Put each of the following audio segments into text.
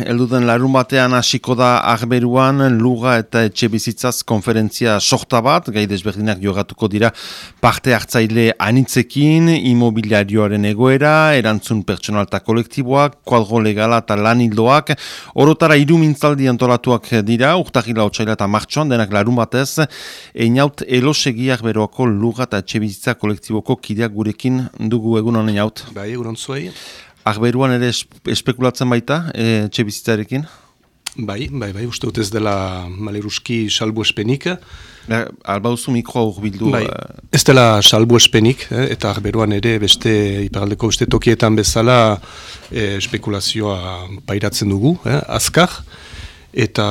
elduden larun batean hasiko da agberuan luga eta etxe bizitzaz konferentzia sorta bat, gai desberdinak jogatuko dira parte hartzaile anitzekin, imobiliarioaren egoera, erantzun pertsonalta kolektiboak, kuadro legala eta lan hildoak, orotara iru mintzaldi antolatuak dira, urtahila otxaila eta martxoan, denak larun batez, einaut elosegi agberuako luga eta etxe bizitza kolektiboko kideak gurekin dugu egun honen jaut. Bai, egun zuei. Agberuan ere espekulatzen baita, e, txe bizitzarekin? Bai, bai, bai, uste dut ez dela maleruski salbu espenik. Ja, alba duzu mikroa urbildu. Bai, uh... ez dela salbu espenik, eh, eta agberuan ere beste iparaldeko beste tokietan bezala eh, espekulazioa pairatzen dugu, eh, azkar eta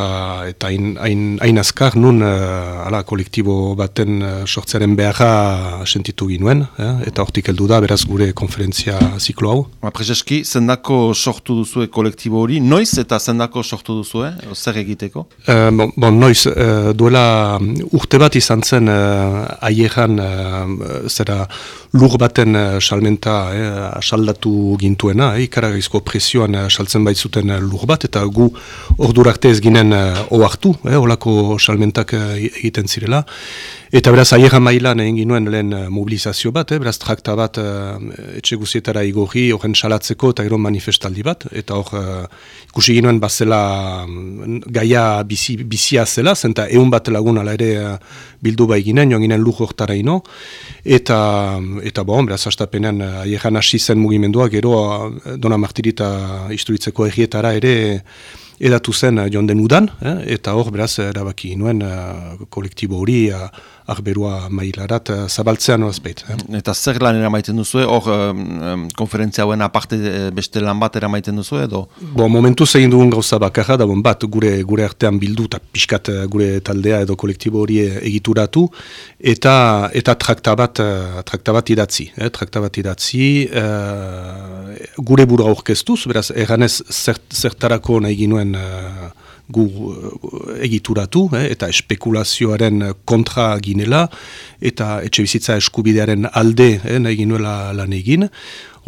eta hain azkar nun uh, ala kolektibo baten uh, sortzearen beharra sentitu ginuen eh? eta hortik heldu da beraz gure konferentzia ziklo hau. Prezeski zendako sortu duzue kolektibo hori noiz eta zendako sortu duzue zer egiteko? Uh, bon, bon, noiz duela urte bat izan zen haieran uh, zera lur baten salmenta uh, saldatu gintuena eh? ikaragizko presioan uh, saltzen baitzuten lur bat eta gu ordurakte ez ginen uh, oartu, eh, olako salmentak uh, egiten zirela. Eta beraz, aierra mailan egin ginuen lehen mobilizazio bat, eh, beraz, trakta bat uh, etxe guzietara igorri, horren salatzeko eta gero manifestaldi bat. Eta hor, uh, ikusi ginuen bazela um, gaia bizi, bizia zela, zenta egun bat lagun ala ere bildu bai ginen, joan ginen lujo hortara ino. Eta, eta bon, beraz, astapenean uh, aierran hasi zen mugimendua, gero uh, Dona Martirita isturitzeko errietara ere, edatu zen uh, joan den udan, eh, eta hor beraz erabaki nuen kolektibo hori uh, arberua mailarat uh, zabaltzean oazpeit. Eh. Eta zer lan eramaiten duzu, hor um, konferentzia hauen aparte beste lan bat eramaiten duzu edo? Bo, momentu zein dugun gauza bakarra, da bon, bat gure, gure artean bildu eta pixkat gure taldea edo kolektibo hori egituratu, eta eta trakta bat, uh, trakta bat idatzi. Eh, trakta bat idatzi, gure buru aurkeztuz, beraz, erganez zert, zertarako nahi ginuen uh, gu uh, egituratu eh, eta espekulazioaren kontra ginela eta etxe bizitza eskubidearen alde eh, nahi ginuela lan egin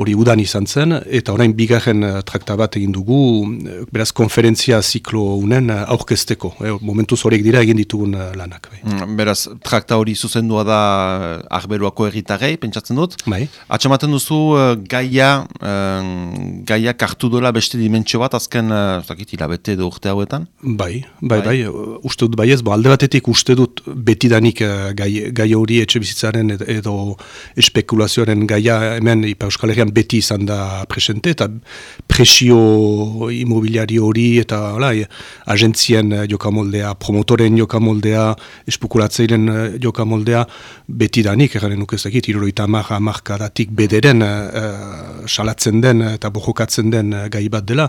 hori udan izan zen, eta orain bigarren uh, trakta bat egin dugu, uh, beraz konferentzia ziklo unen uh, aurkezteko, eh, momentuz horiek dira egin ditugun lanak. Bai. Mm, beraz, trakta hori zuzendua da arberuako egitarrei, pentsatzen dut? Bai. Atxamaten duzu gaia, gaia kartu dola beste dimentsio bat, azken, zakit, hilabete edo urte hauetan? Bai, bai, bai, bai uste dut bai ez, bo, alde batetik uste dut betidanik gai, gai hori etxe bizitzaren edo, espekulazioaren gaia hemen Ipa Euskal beti izan da presente, eta presio imobiliario hori, eta hola, agentzien eh, jokamoldea, promotoren jokamoldea, espukulatzearen eh, jokamoldea, beti danik, eraren nukezakit, iroroita marra markadatik bederen uh, salatzen den eta bojokatzen den gai bat dela,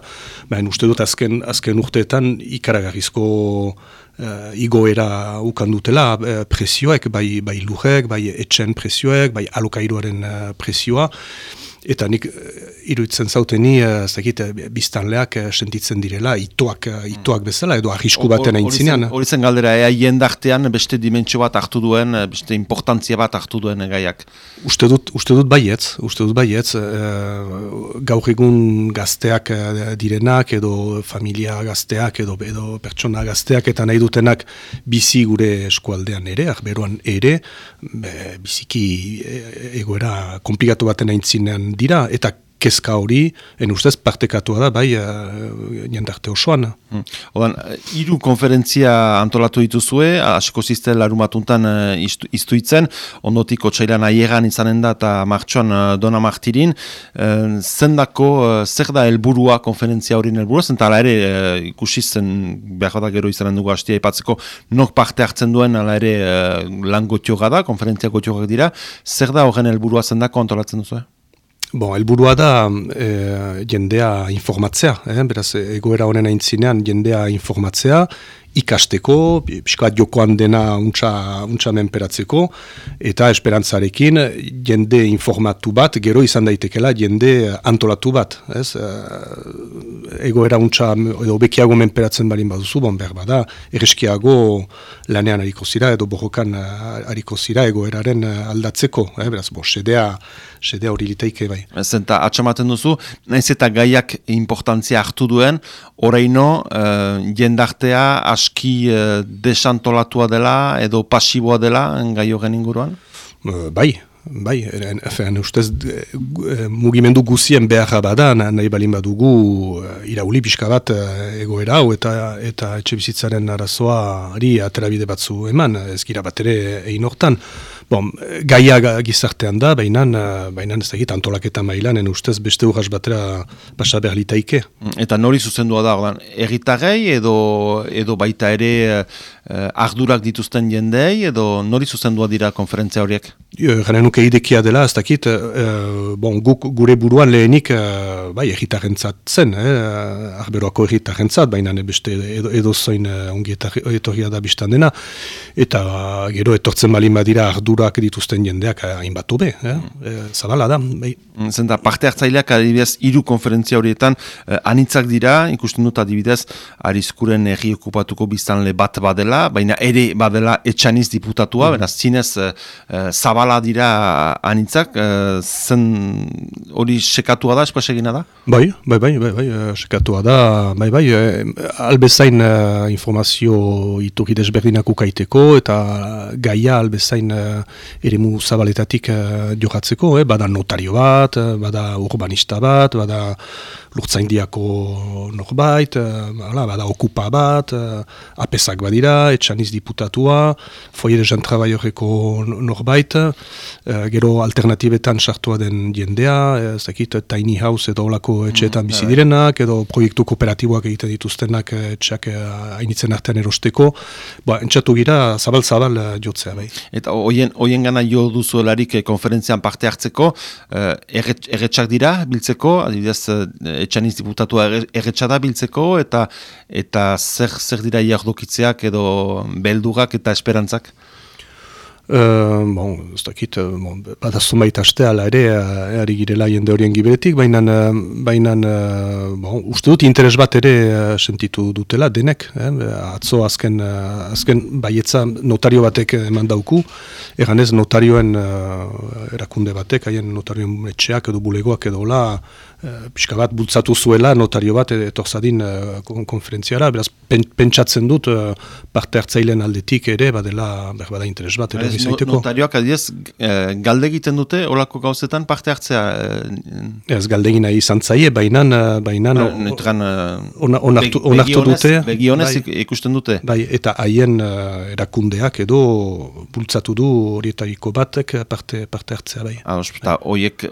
baina uste dut azken, azken urteetan ikaragarrizko uh, igoera ukandutela uh, presioek, bai, bai lujek, bai etxen presioek, bai alokairuaren uh, presioa, Eta nik uh, iruditzen zauteni, uh, zekit, uh, biztanleak uh, sentitzen direla, itoak, itoak bezala, edo ahisku baten aintzinean. Hori zen galdera, ea jendartean beste dimentsio bat hartu duen, beste importantzia bat hartu duen gaiak. Uste dut, uste dut baietz, uste dut baietz, uh, gaur egun gazteak direnak, edo familia gazteak, edo, edo pertsona gazteak, eta nahi dutenak bizi gure eskualdean ere, beruan ere, biziki egoera komplikatu baten aintzinean dira, eta kezka hori, en ustez partekatua da, bai, uh, jendarte osoan. Hmm. Odan, iru konferentzia antolatu dituzue, asiko zizte larumatuntan uh, iztuitzen, ondotik otxailan aiegan izanen da eta martxoan uh, dona martirin, uh, zendako, zer da helburua konferentzia hori helburua, zentala ere uh, ikusi zen behar da gero izanen dugu hastia ipatzeko, nok parte hartzen duen, ala ere uh, lan gotioga da, konferentzia gotioga dira, zer da horren helburua zendako antolatzen duzu? Bon, elburua da e, jendea informatzea, eh? beraz egoera honen aintzinean jendea informatzea, ikasteko, piskoat jokoan dena untsa, untsa menperatzeko, eta esperantzarekin jende informatu bat, gero izan daitekela jende antolatu bat. Ez? Uh, egoera untsa, edo bekiago menperatzen balin baduzu, bon behar bada, erreskiago lanean hariko zira, edo borrokan hariko zira egoeraren aldatzeko. Eh? Beraz, bo, sedea, sedea hori liteike bai. Zenta, atxamaten duzu, nahiz eta gaiak importantzia hartu duen, oraino, uh, jendartea aski uh, desantolatua dela, edo pasiboa dela, gai horren inguruan? Uh, bai, bai, efen, ustez, uh, mugimendu guzien beharra bada, nahi balin badugu irauli pixka bat egoera hau, eta, eta etxe bizitzaren arazoa, ari aterabide batzu eman, ez gira bat ere egin hortan. Bon, gaia gizartean da, baina baina ez egit antolaketa mailan, en ustez beste urras batera basa behar litaike. Eta nori zuzendua da, erritarrei edo, edo baita ere eh, ardurak dituzten jendei, edo nori zuzendua dira konferentzia horiek? Gana nuke idekia dela, ez dakit, eh, bon, guk gure buruan lehenik eh, bai, erritarrentzat zen, eh, arberoako erritarrentzat, baina beste edo, edo zoin ongi etorria da biztan dena, eta gero etortzen balin badira ardu ardurak dituzten jendeak hainbat hobe, eh? Mm. zabala da. Bai. Mm, zenta, parte hartzaileak adibidez hiru konferentzia horietan eh, anitzak dira, ikusten dut adibidez arizkuren erri okupatuko biztanle bat badela, baina ere badela etxaniz diputatua, mm. beraz zinez eh, zabala dira anitzak, eh, zen hori sekatua da, espasegina da? Bai, bai, bai, bai, bai, sekatua da, bai, bai, albezain informazio iturri desberdinak ukaiteko, eta gaia albezain eremu zabaletatik uh, jokatzeko, eh? bada notario bat, eh, bada urbanista bat, bada lurtzaindiako norbait, uh, bada okupa bat, apesak badira, etxaniz diputatua, foie de jantrabai horreko norbait, uh, gero alternatibetan sartua den jendea, ez dakit, tiny house edo olako etxeetan mm, bizi direnak, edo proiektu kooperatiboak egiten dituztenak etxeak hainitzen artean erosteko, ba, entxatu gira zabal-zabal jotzea bai. Eta hoien hoien gana jo duzuelarik konferentzian parte hartzeko, erretxak dira biltzeko, adibidez, etxaniz diputatua erretxada biltzeko, eta eta zer, zer dira jardokitzeak edo beldugak eta esperantzak? Uh, bon, ez dakit, uh, bon, bada zumait aste ala ere, uh, ari girela jende horien giberetik, baina, uh, bon, uste dut interes bat ere uh, sentitu dutela denek. Eh? Atzo azken, uh, azken baietza notario batek eman dauku, egan notarioen uh, erakunde batek, haien notarioen etxeak edo bulegoak edo la, pixka bat bultzatu zuela notario bat etorzadin uh, konferentziara, beraz pentsatzen dut uh, parte hartzailean aldetik ere, badela berbada interes bat ere izaiteko. Notarioak adiez, eh, galde egiten dute, olako gauzetan parte hartzea? Eh, ez galde egina izan zaie, baina... baina onartu dute. Begionez bai, ikusten dute. Bai, eta haien uh, erakundeak edo bultzatu du horietariko batek parte, parte hartzea bai. Ah, bai. oiek,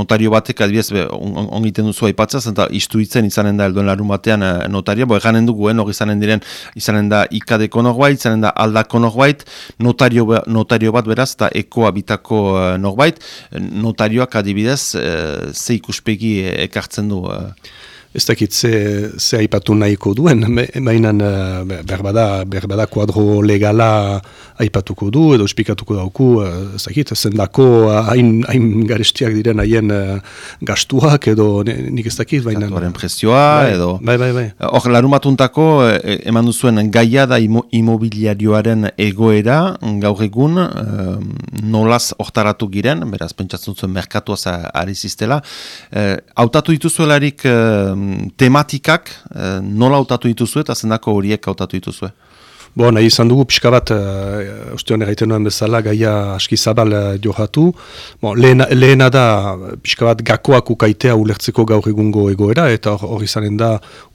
notario batek adiez, ongiten on duzu aipatzaz, eta istuitzen izanen da elduen larun batean uh, notario, bo eganen dugu, eh, izanen diren, izanen da ikadeko norbait, izanen da aldako norbait, notario notario bat beraz, eta ekoa bitako uh, norbait, notarioak adibidez, uh, ze ikuspegi ekartzen du? Uh ez dakit ze, ze aipatu nahiko duen, baina uh, berbada, berbada kuadro legala aipatuko du, edo espikatuko dauku, uh, ez dakit, zendako hain, hain garestiak diren haien gastuak, edo nik ez dakit, baina... Zatuaren presioa, bai, edo... Bai, bai, bai. Hor, larumatuntako, eman duzuen gaia da imobiliarioaren egoera, gaur egun, nolaz hortaratu giren, beraz, pentsatzen zuen merkatuaz ari ziztela, hautatu dituzuelarik tematikak eh, nola hautatu dituzue eta zendako horiek hautatu dituzue? Bo, nahi izan dugu pixka bat, uh, uste honen gaiten nuen bezala, gaia aski zabal uh, johatu. Bo, lehena, lehena da pixka bat gakoak ukaitea ulertzeko gaur egungo egoera, eta hori izanen da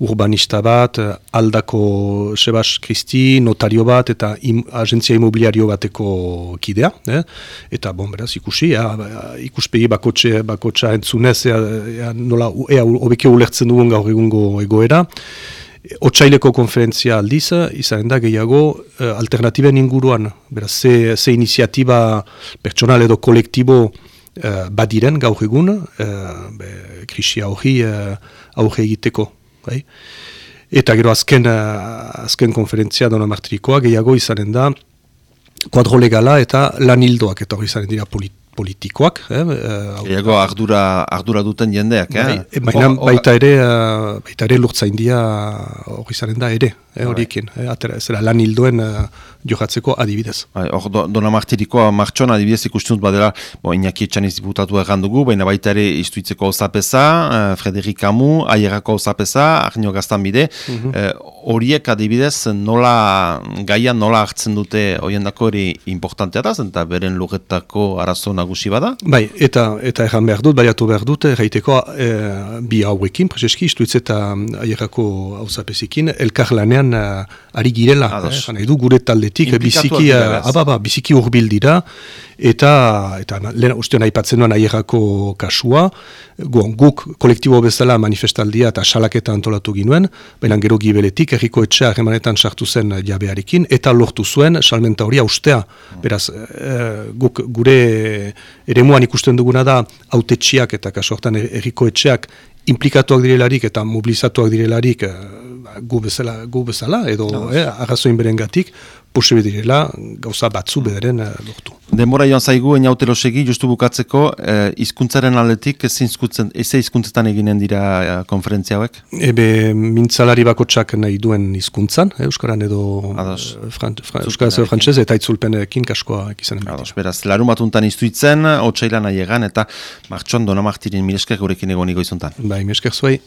urbanista bat, aldako Sebas Kristi, notario bat, eta im, agentzia imobiliario bateko kidea. Eh? Eta, bon, beraz, ikusi, ja, ikuspegi bakotxe, bakotxa entzunez, ea, ea, nola, ea, obeke ulertzen dugun gaur egungo egoera. Otsaileko konferentzia aldiz, izan da gehiago uh, alternatiben inguruan, beraz, ze, ze iniziatiba pertsonal edo kolektibo uh, badiren gaur egun, uh, be, krisia hori uh, aurre egiteko. Bai? Eta gero azken, uh, azken konferentzia dona martirikoa, gehiago izanen da, kuadro legala eta lan hildoak, eta hori izanen dira polit, politikoak. Eh, Ego ardura, ardura duten jendeak, eh? Bai, e, baina baita ere, uh, baita ere lurtzaindia hori zaren da ere, eh, horiekin. Eh, atera, zera lan hildoen uh, johatzeko adibidez. Bai, hor, do, dona martirikoa martxon adibidez ikusten dut badela, bo, inaki etxan izbutatu errandugu, baina baita ere istuitzeko osapesa, uh, Frederik Amu, aierako osapesa, Arnio Gaztan bide, mhm. horiek adibidez nola, gaia nola hartzen dute horiendako hori importantea da, zenta beren lurretako arazo nagusi bada? Bai, eta eta erran behar dut, baiatu behar dut, erraiteko e, bi hauekin, prezeski, istuitz eta aierako hausapezikin, elkar lanean uh, ari girela. Eh, du gure taldetik, biziki, uh, ababa, biziki urbil dira, eta, eta lehen uste nahi patzen duan aierako kasua, gu, guk kolektibo bezala manifestaldia eta salaketa antolatu ginuen, baina gero gibeletik, erriko etxea harremanetan sartu zen jabearekin, eta lortu zuen salmenta hori austea. Beraz, guk gure ere muan ikusten duguna da autetxiak eta kaso hortan erriko etxeak implikatuak direlarik eta mobilizatuak direlarik gu, bezala, gu bezala edo eh, arrazoin beren gatik posibe direla gauza batzu bederen uh, lortu. Denbora joan zaigu, eniautelo segi, justu bukatzeko, eh, izkuntzaren aldetik, ez izkuntzetan eginen dira eh, konferentzia hauek? Ebe, mintzalari bako txak nahi duen izkuntzan, eh, Euskaran edo fran, fran, Euskaraz edo frantzez, eta itzulpenekin kaskoa ekizanen. Ados, beraz, larun batuntan iztuitzen, otxaila nahi egan, eta martxon dona martirin milesker gurekin egon igoizuntan. Bai, milesker zuai.